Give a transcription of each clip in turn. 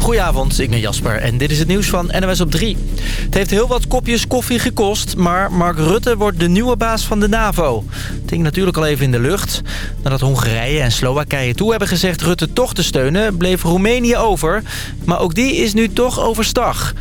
Goedenavond, ik ben Jasper en dit is het nieuws van NOS op 3. Het heeft heel wat kopjes koffie gekost, maar Mark Rutte wordt de nieuwe baas van de NAVO. Het hing natuurlijk al even in de lucht. Nadat Hongarije en Slowakije toe hebben gezegd Rutte toch te steunen... bleef Roemenië over, maar ook die is nu toch overstag.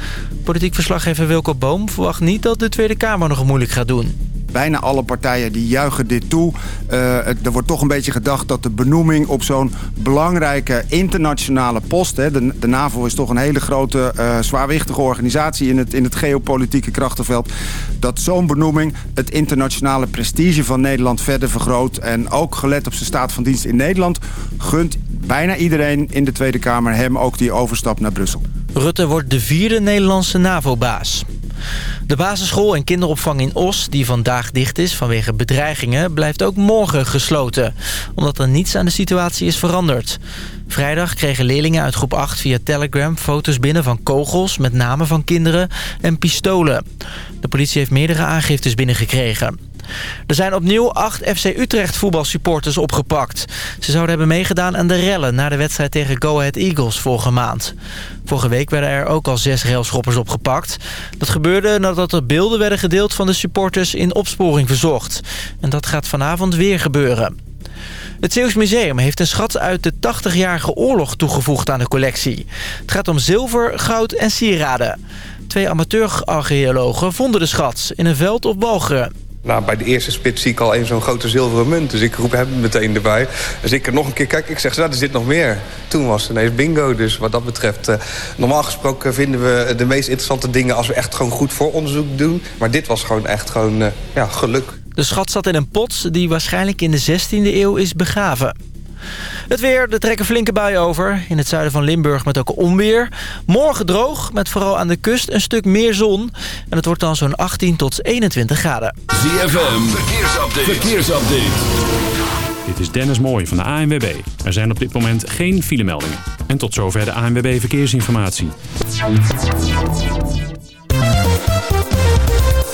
Politiek verslaggever Wilco Boom verwacht niet dat de Tweede Kamer nog moeilijk gaat doen. Bijna alle partijen die juichen dit toe. Uh, er wordt toch een beetje gedacht dat de benoeming op zo'n belangrijke internationale post... Hè, de, NAVO is toch een hele grote, uh, zwaarwichtige organisatie in het, in het geopolitieke krachtenveld... dat zo'n benoeming het internationale prestige van Nederland verder vergroot... en ook gelet op zijn staat van dienst in Nederland... gunt bijna iedereen in de Tweede Kamer hem ook die overstap naar Brussel. Rutte wordt de vierde Nederlandse NAVO-baas. De basisschool en kinderopvang in Os, die vandaag dicht is vanwege bedreigingen... blijft ook morgen gesloten, omdat er niets aan de situatie is veranderd. Vrijdag kregen leerlingen uit groep 8 via Telegram foto's binnen van kogels... met namen van kinderen en pistolen. De politie heeft meerdere aangiftes binnengekregen. Er zijn opnieuw acht FC Utrecht voetbalsupporters opgepakt. Ze zouden hebben meegedaan aan de rellen na de wedstrijd tegen Go Ahead Eagles vorige maand. Vorige week werden er ook al zes railschoppers opgepakt. Dat gebeurde nadat er beelden werden gedeeld van de supporters in opsporing verzocht. En dat gaat vanavond weer gebeuren. Het Zeeuws Museum heeft een schat uit de 80-jarige oorlog toegevoegd aan de collectie. Het gaat om zilver, goud en sieraden. Twee amateur-archeologen vonden de schat in een veld op Walcheren. Nou, bij de eerste spits zie ik al een zo'n grote zilveren munt. Dus ik roep hem meteen erbij. Dus ik er nog een keer kijk. Ik zeg, nou, er zit nog meer. Toen was het ineens bingo. Dus wat dat betreft... Uh, normaal gesproken vinden we de meest interessante dingen... als we echt gewoon goed vooronderzoek doen. Maar dit was gewoon echt gewoon, uh, ja, geluk. De schat zat in een pot die waarschijnlijk in de 16e eeuw is begraven. Het weer, er trekken flinke buien over. In het zuiden van Limburg met ook onweer. Morgen droog, met vooral aan de kust een stuk meer zon. En het wordt dan zo'n 18 tot 21 graden. ZFM, verkeersupdate. verkeersupdate. Dit is Dennis Mooij van de ANWB. Er zijn op dit moment geen filemeldingen. En tot zover de ANWB Verkeersinformatie.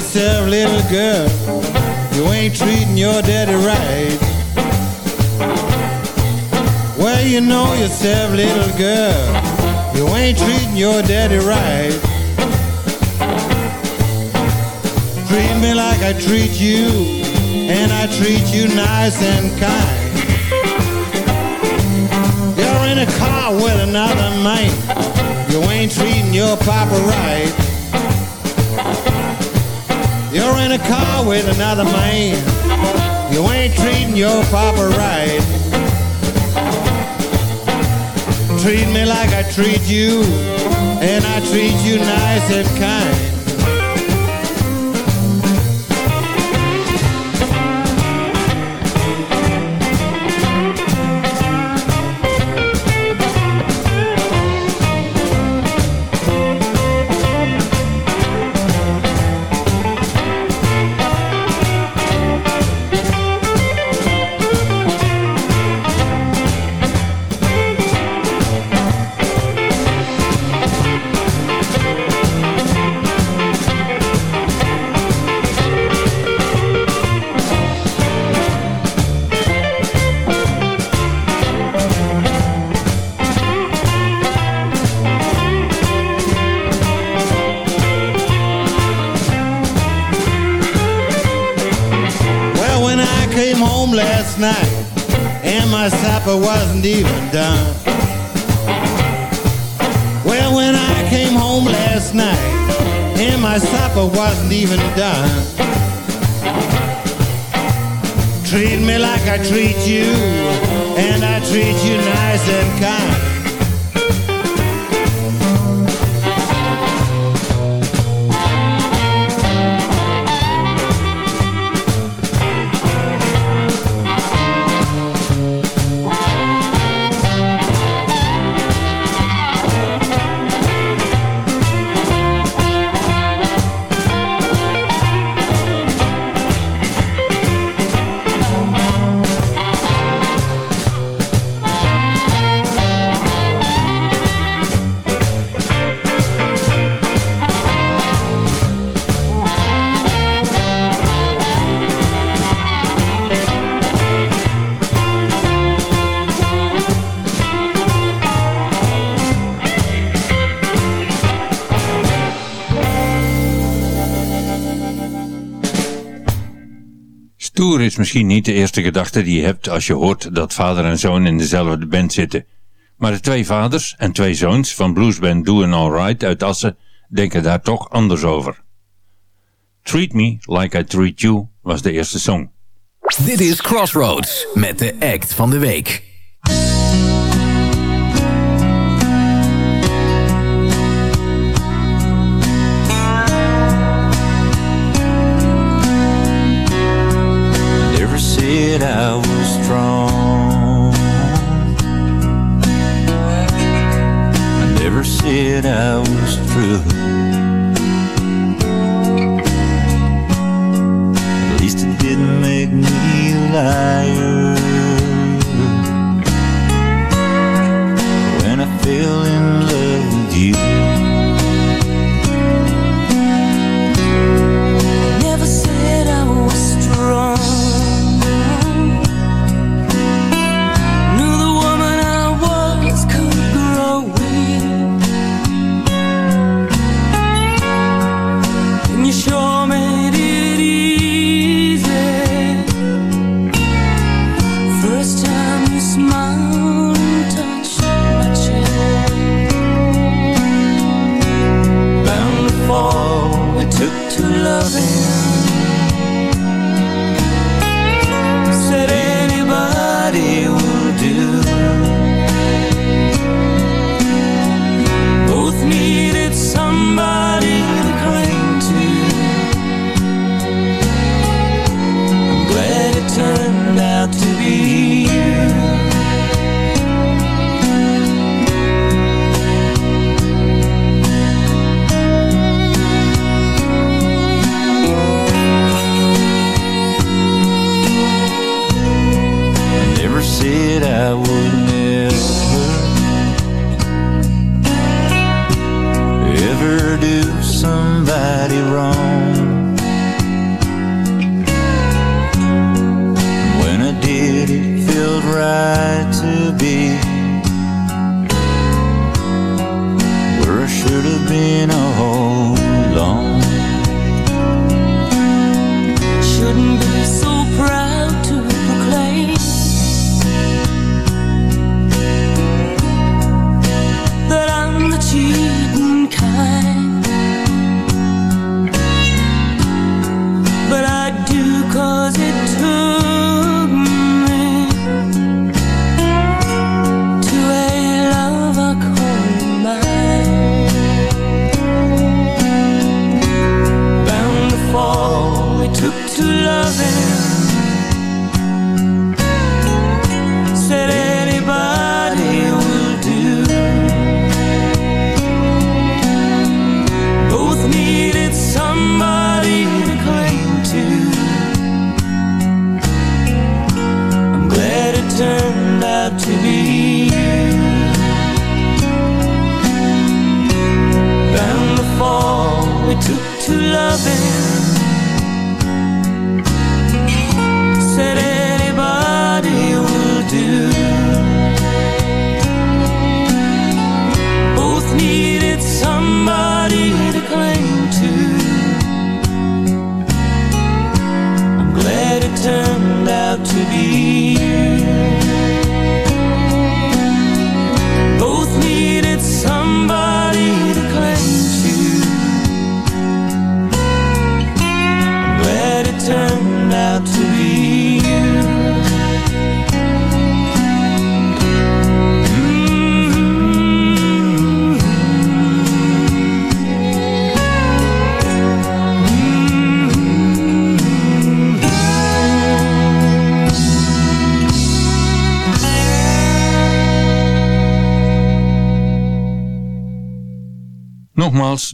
Yourself, little girl. You ain't treating your daddy right. Well, you know yourself, little girl, you ain't treating your daddy right. Treat me like I treat you, and I treat you nice and kind. You're in a car with another man. You ain't treating your papa right. You're in a car with another man. You ain't treating your papa right. treat me like I treat you, and I treat you nice and kind. Wasn't even done. Treat me like I treat you, and I treat you nice and kind. Misschien niet de eerste gedachte die je hebt als je hoort dat vader en zoon in dezelfde band zitten. Maar de twee vaders en twee zoons van bluesband Doing Alright uit Assen denken daar toch anders over. Treat Me Like I Treat You was de eerste song. Dit is Crossroads met de act van de week. Said I was strong. I never said I was true. At least it didn't make me a liar.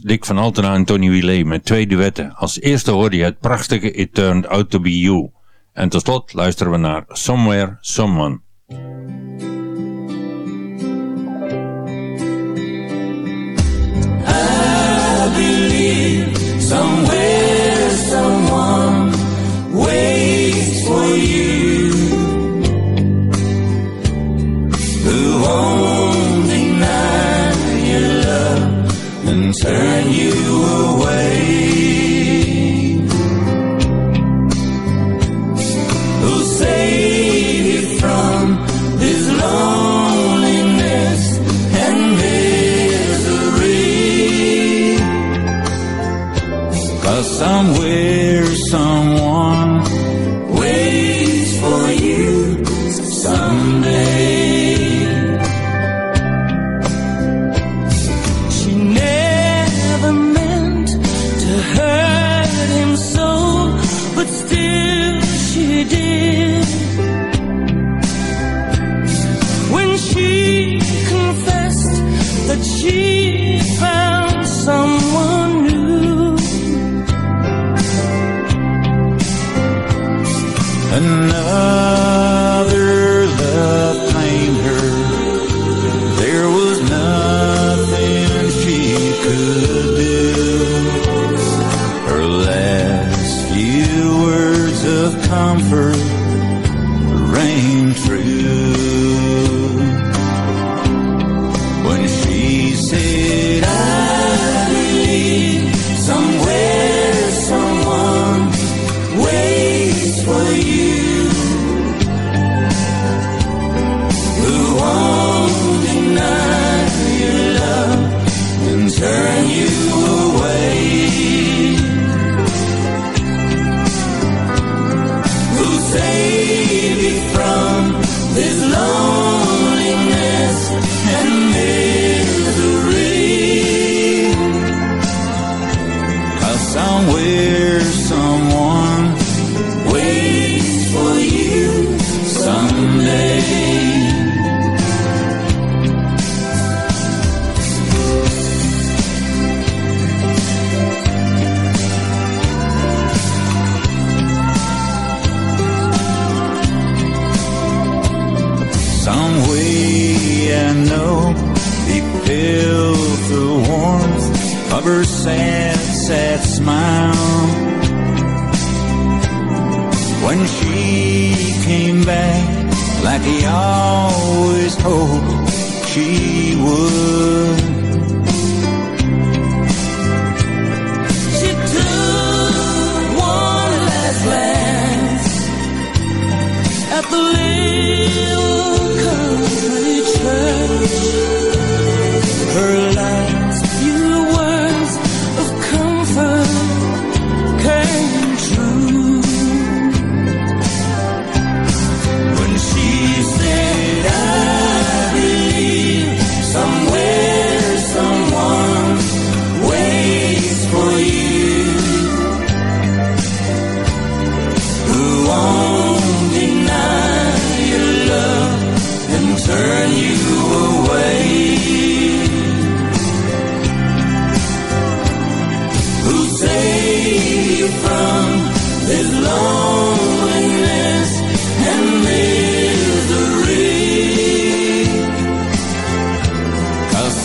Dick van Altena en Tony Willet met twee duetten. Als eerste hoorde je het prachtige It Turned Out To Be You. En tot slot luisteren we naar Somewhere, Someone.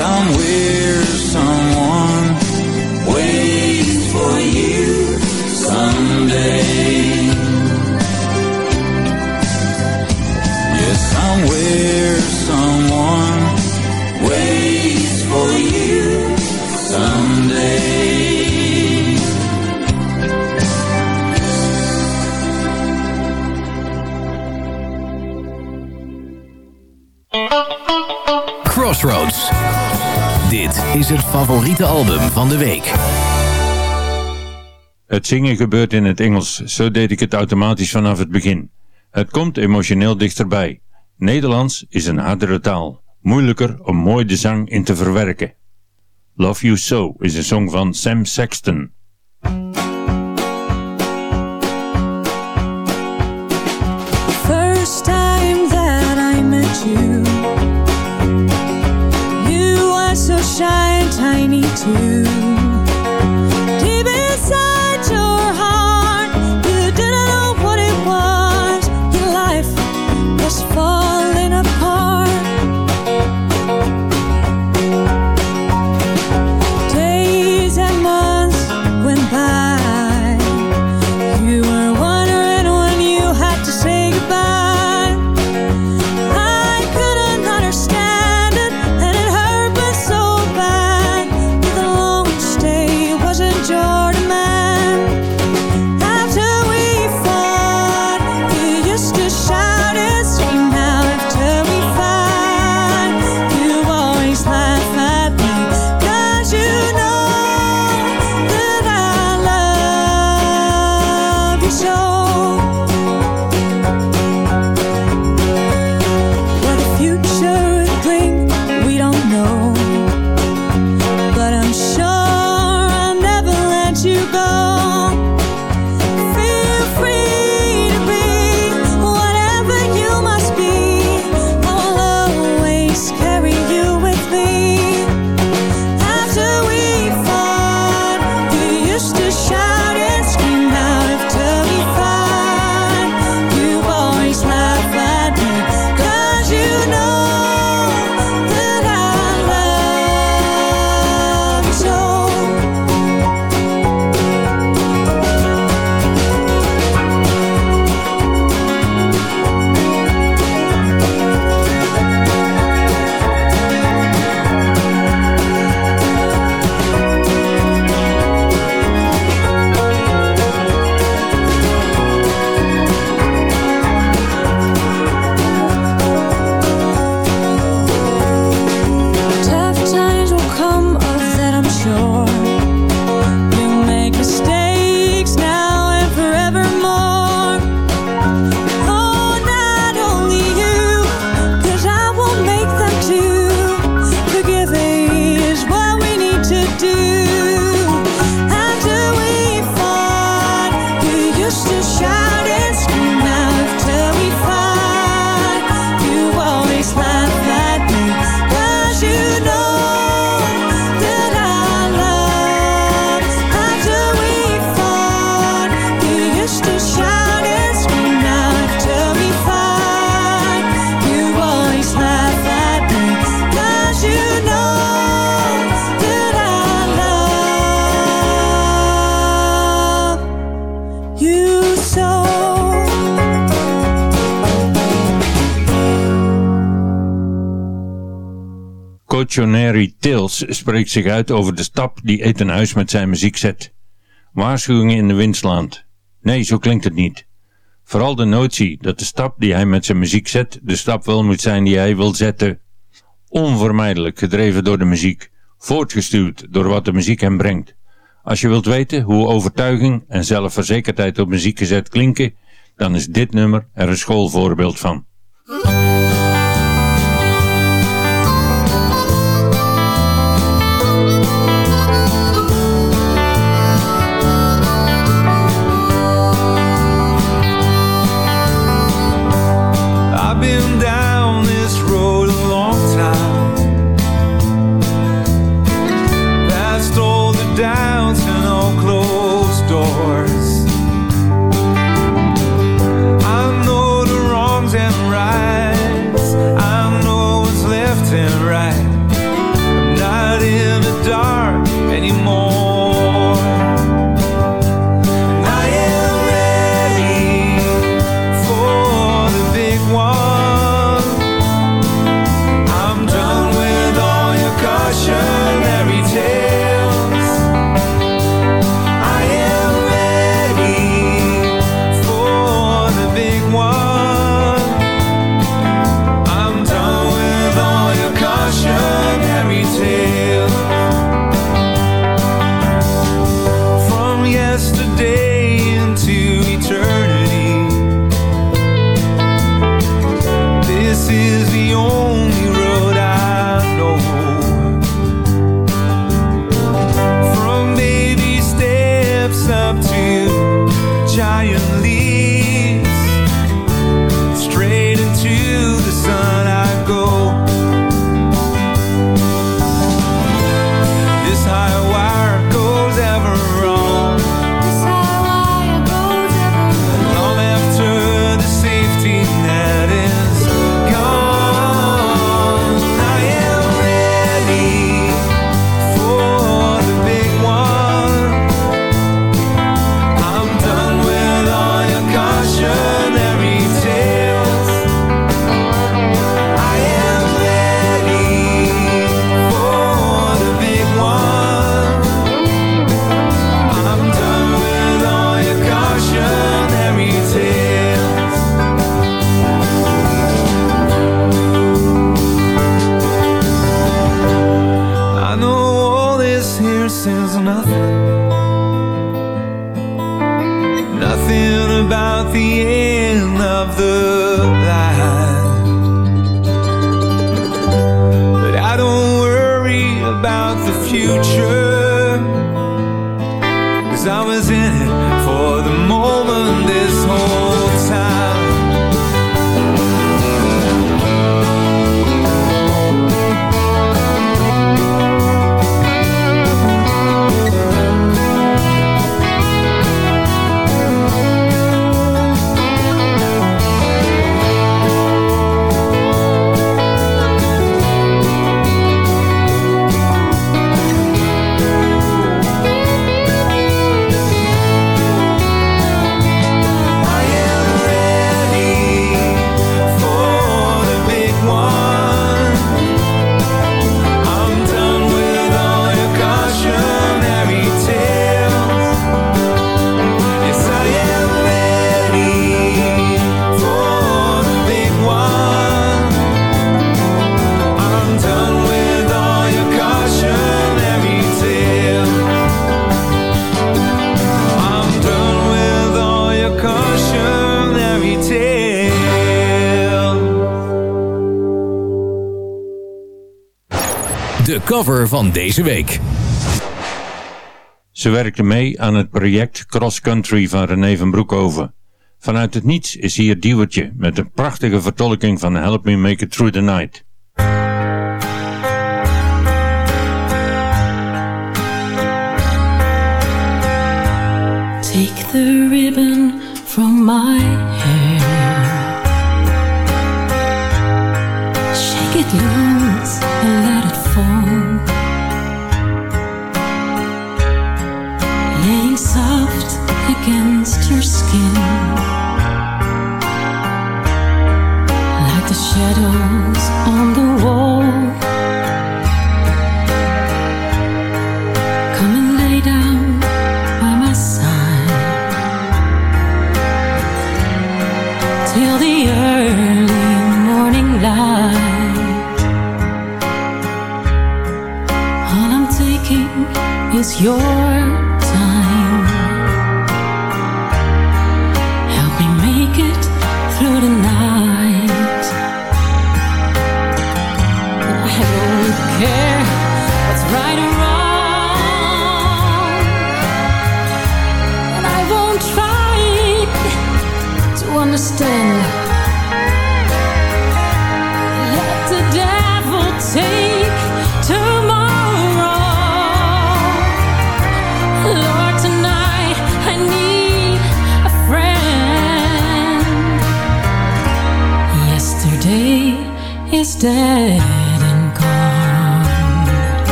somewhere album van de week. Het zingen gebeurt in het Engels, zo deed ik het automatisch vanaf het begin. Het komt emotioneel dichterbij. Nederlands is een hardere taal, moeilijker om mooi de zang in te verwerken. Love You So is een song van Sam Sexton. First time that I met you tiny too. 笑 Cautionary Tales spreekt zich uit over de stap die Etenhuis met zijn muziek zet. Waarschuwingen in de windslaand. Nee, zo klinkt het niet. Vooral de notie dat de stap die hij met zijn muziek zet, de stap wel moet zijn die hij wil zetten. Onvermijdelijk gedreven door de muziek, voortgestuurd door wat de muziek hem brengt. Als je wilt weten hoe overtuiging en zelfverzekerdheid op muziek gezet klinken, dan is dit nummer er een schoolvoorbeeld van. van deze week. Ze werkte mee aan het project Cross Country van René van Broekhoven. Vanuit het niets is hier Diewertje met een prachtige vertolking van Help Me Make It Through the Night.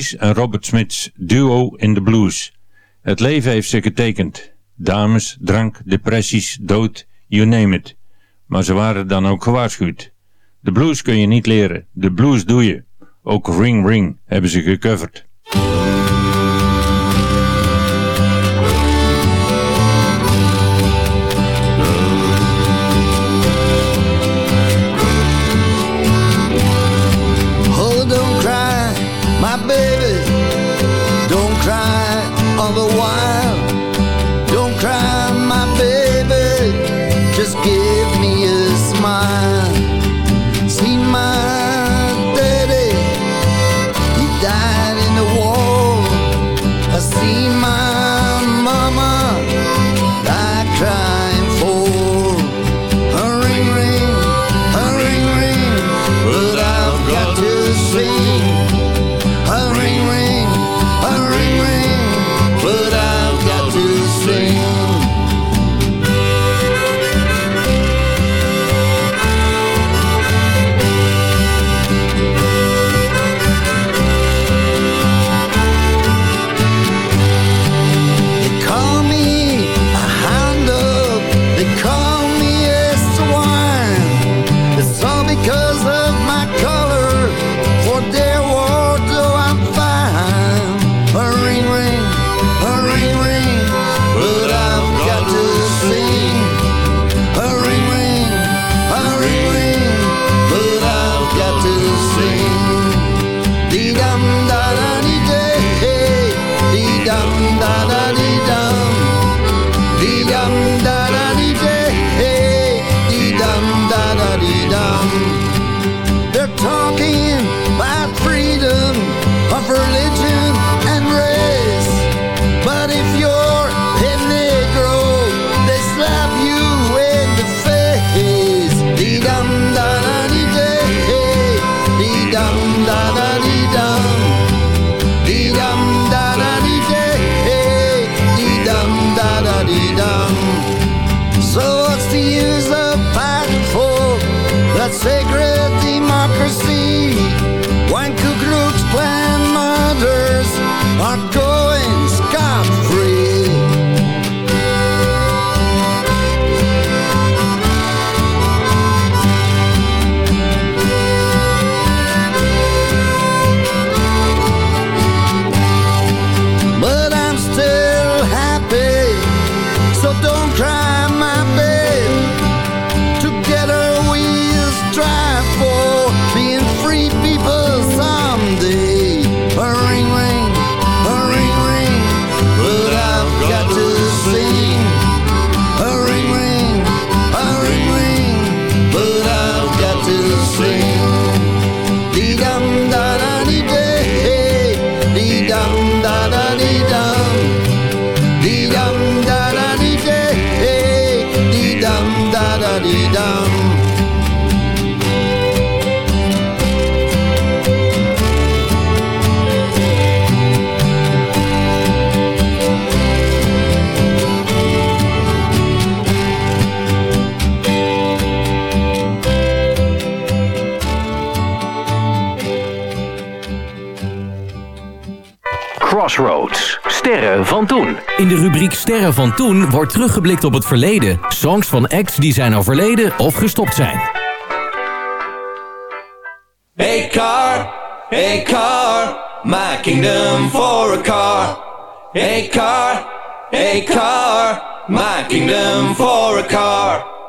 En Robert Smith's Duo in the Blues. Het leven heeft ze getekend. Dames, drank, depressies, dood, you name it. Maar ze waren dan ook gewaarschuwd. De blues kun je niet leren, de blues doe je. Ook Ring Ring hebben ze gecoverd. toen. In de rubriek Sterren van toen wordt teruggeblikt op het verleden. Songs van acts die zijn overleden of gestopt zijn. Hey car, hey car, my kingdom for a car. Hey car, hey car, my kingdom for a car.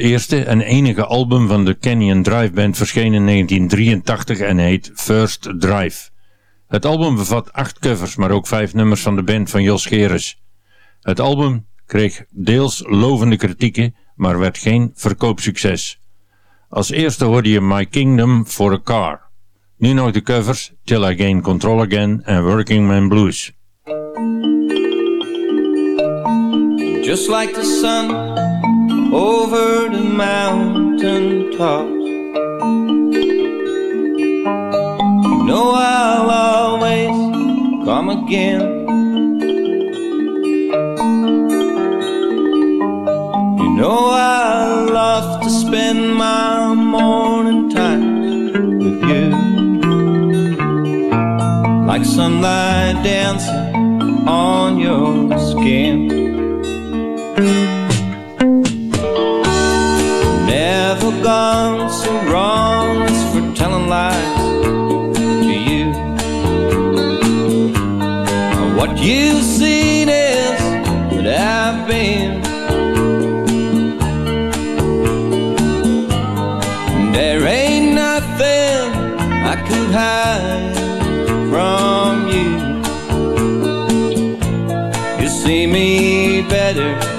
Eerste en enige album van de Canyon Drive Band verscheen in 1983 en heet First Drive. Het album bevat acht covers, maar ook vijf nummers van de band van Jos Geres. Het album kreeg deels lovende kritieken, maar werd geen verkoopsucces. Als eerste hoorde je My Kingdom for a Car. Nu nog de covers Till I Gain Control Again en Working Man Blues. Just like the sun over the mountain tops. You know I'll always come again. You know I love to spend my morning times with you. Like sunlight dancing on your skin. Telling lies to you. What you've seen is that I've been. There ain't nothing I could hide from you. You see me better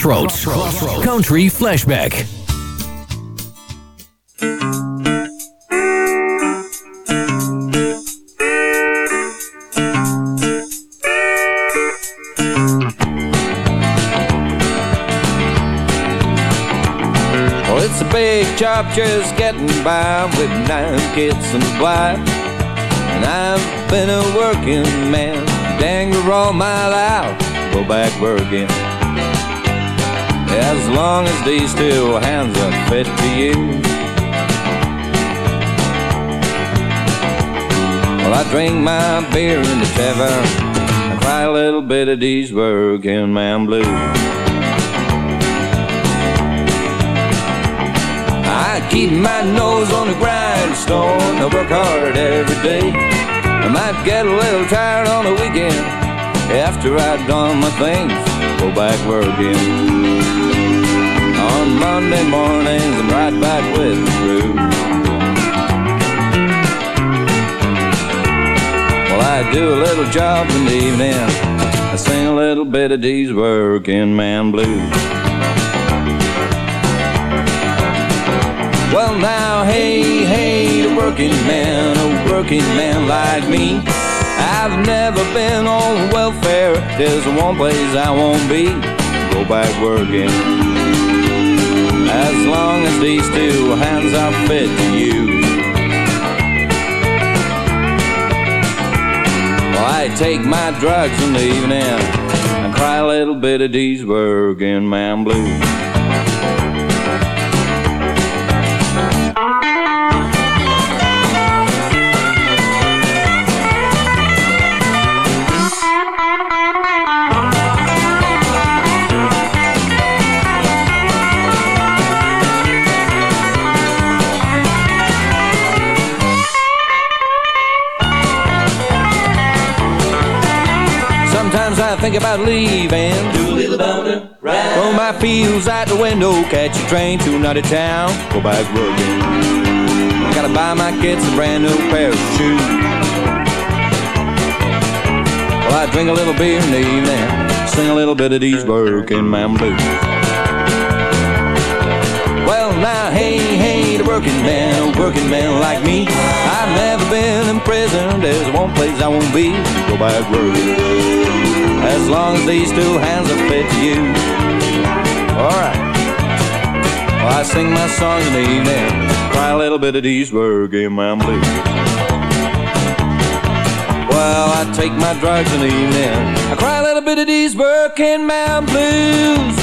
Crossroads. Country Flashback. Well, it's a big job just getting by with nine kids and a wife. And I've been a working man, dang all my life, go back working. As long as these two hands are fit to use. Well, I drink my beer in the tavern. I cry a little bit of these working man blues. I keep my nose on the grindstone. I work hard every day. I might get a little tired on the weekend after I've done my things. Go back working. On Monday mornings, I'm right back with the crew. Well, I do a little job in the evening. I sing a little bit of these working man blues. Well, now, hey, hey, the working man, a working man like me. I've never been on welfare. There's one place I won't be. Go back working. As long as these two hands are fit to use. Well, I take my drugs in the evening and cry a little bit of these working man blues. Think about leaving. Do a little boner, right? Throw my fields out the window, catch a train to another town, go back working. Gotta buy my kids a brand new pair of shoes. Well, I drink a little beer in the evening, sing a little bit of these working man blues. Well, now, hey, hey, the working man, working man like me. I've never been in prison, there's one place I won't be, go back working. As long as these two hands are fit to use. Alright. Well, I sing my songs in the evening, cry a little bit of these working man blues. Well, I take my drugs in the evening, I cry a little bit of these working man blues.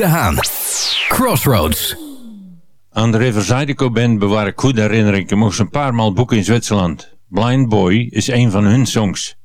De Haan. Crossroads. Aan de Riverside Band bewaar ik goede herinneringen. Ik mocht een paar maal boeken in Zwitserland. Blind Boy is een van hun songs.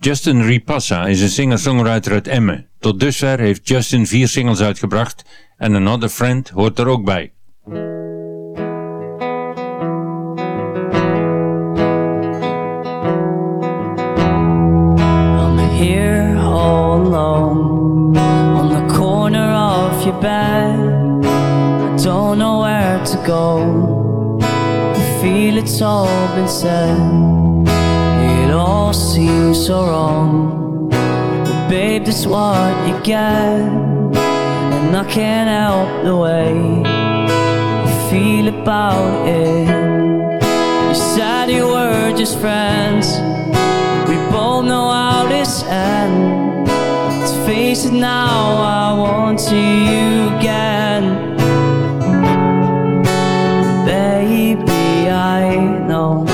Justin Ripassa is een singer-songwriter uit Emmen. Tot dusver heeft Justin vier singles uitgebracht en Another Friend hoort er ook bij. I'm here all alone on the corner of your bed. I don't know where to go. I feel it's all been said. All seems so wrong. But babe, that's what you get. And I can't help the way I feel about it. You said you were just friends. We both know how this ends. Let's face it now, I want to you again. Baby, I know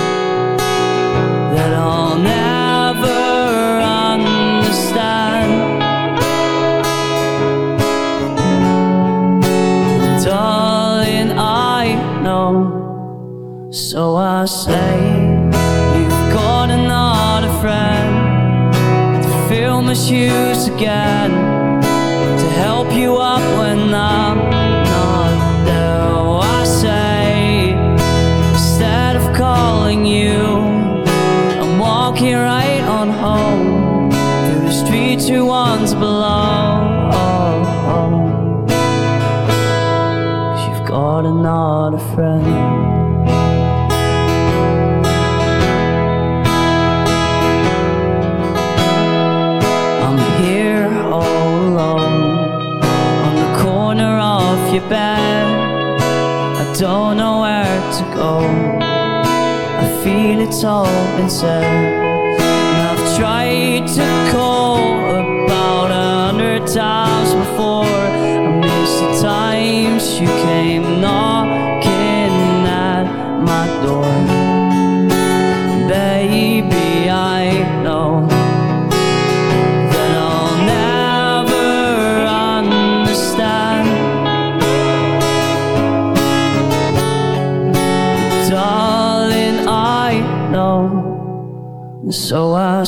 So I say, you've got another friend to fill my shoes again, of your. I don't know where to go. I feel it's all been said. And I've tried to call about a hundred times before. I miss the times you came knocking so I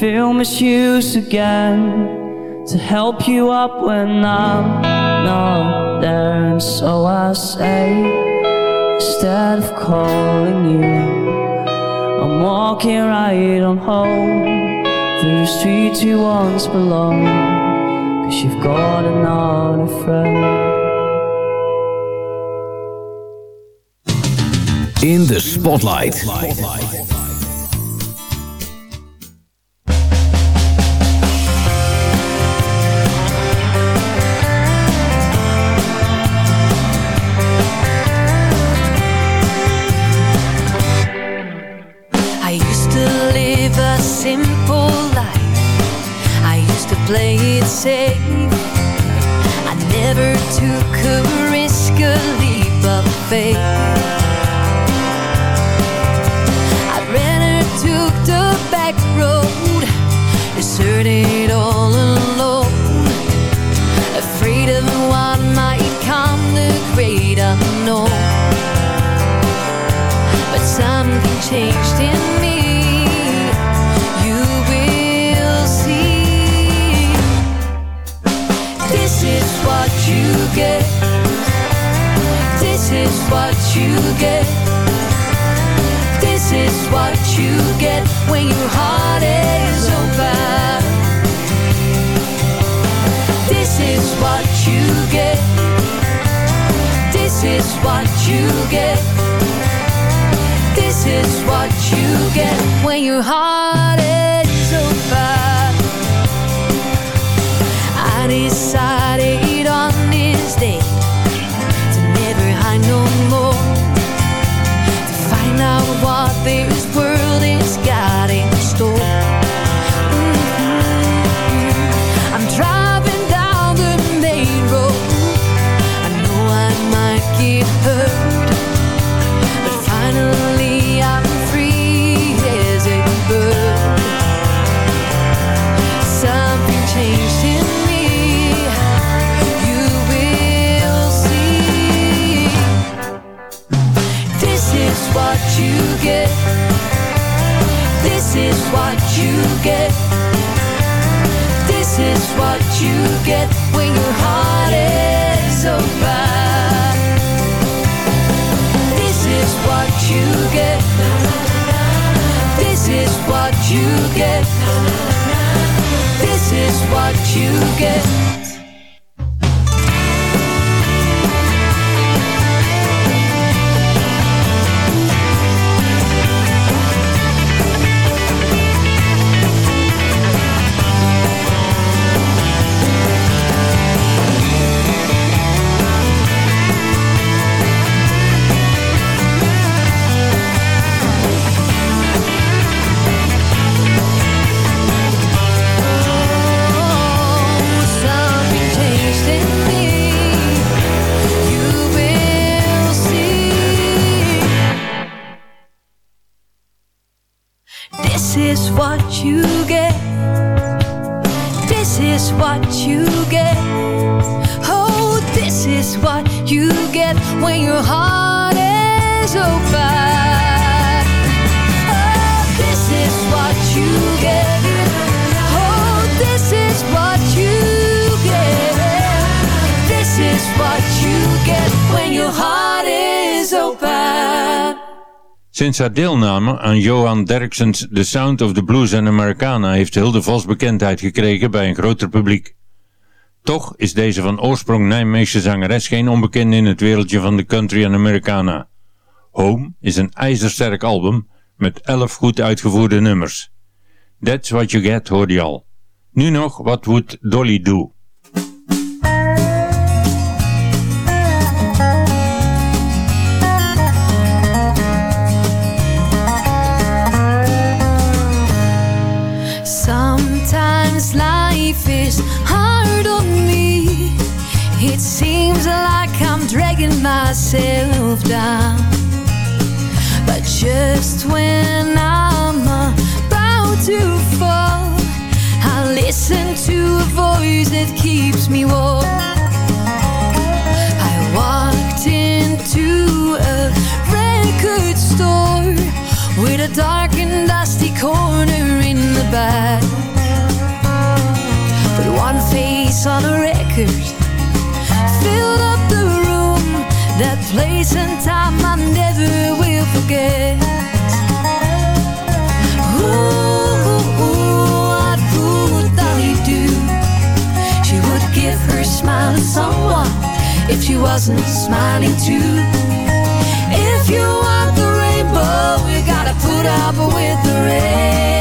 fill my shoes again, to help you up when I'm not there. And so I say, instead of calling you, I'm walking right on home through the streets you once belonged. Cause you've got another friend. In the Spotlight. I Sinds haar deelname aan Johan Derksens The Sound of the Blues and Americana heeft Hilde Vos bekendheid gekregen bij een groter publiek. Toch is deze van oorsprong Nijmeegse zangeres geen onbekende in het wereldje van de country en Americana. Home is een ijzersterk album met 11 goed uitgevoerde nummers. That's What You Get hoorde je al. Nu nog What Would Dolly Do? It seems like I'm dragging myself down. But just when I'm about to fall, I listen to a voice that keeps me warm. I walked into a record store with a dark and dusty corner in the back. But one face on a record filled up the room. That place and time I never will forget. Ooh, what would Dolly do? She would give her smile to someone if she wasn't smiling too. If you want the rainbow, you gotta put up with the rain.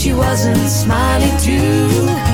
she wasn't smiling too.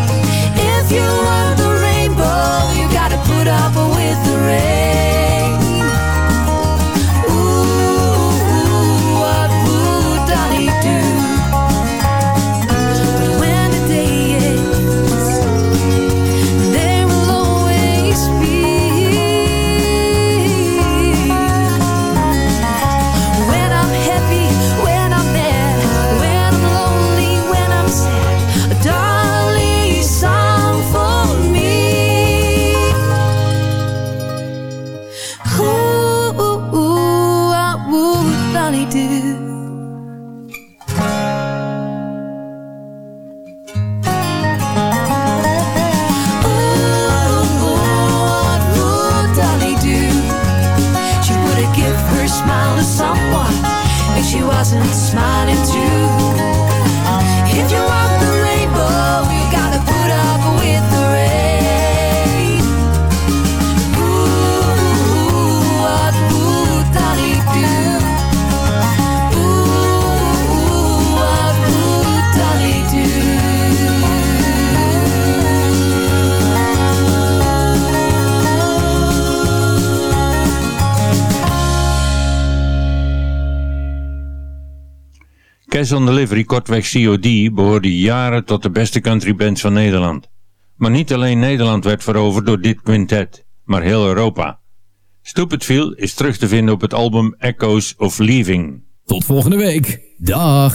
Cash on Delivery, kortweg COD, behoorde jaren tot de beste countrybands van Nederland. Maar niet alleen Nederland werd veroverd door dit quintet, maar heel Europa. Stupid Feel is terug te vinden op het album Echoes of Leaving. Tot volgende week. Dag.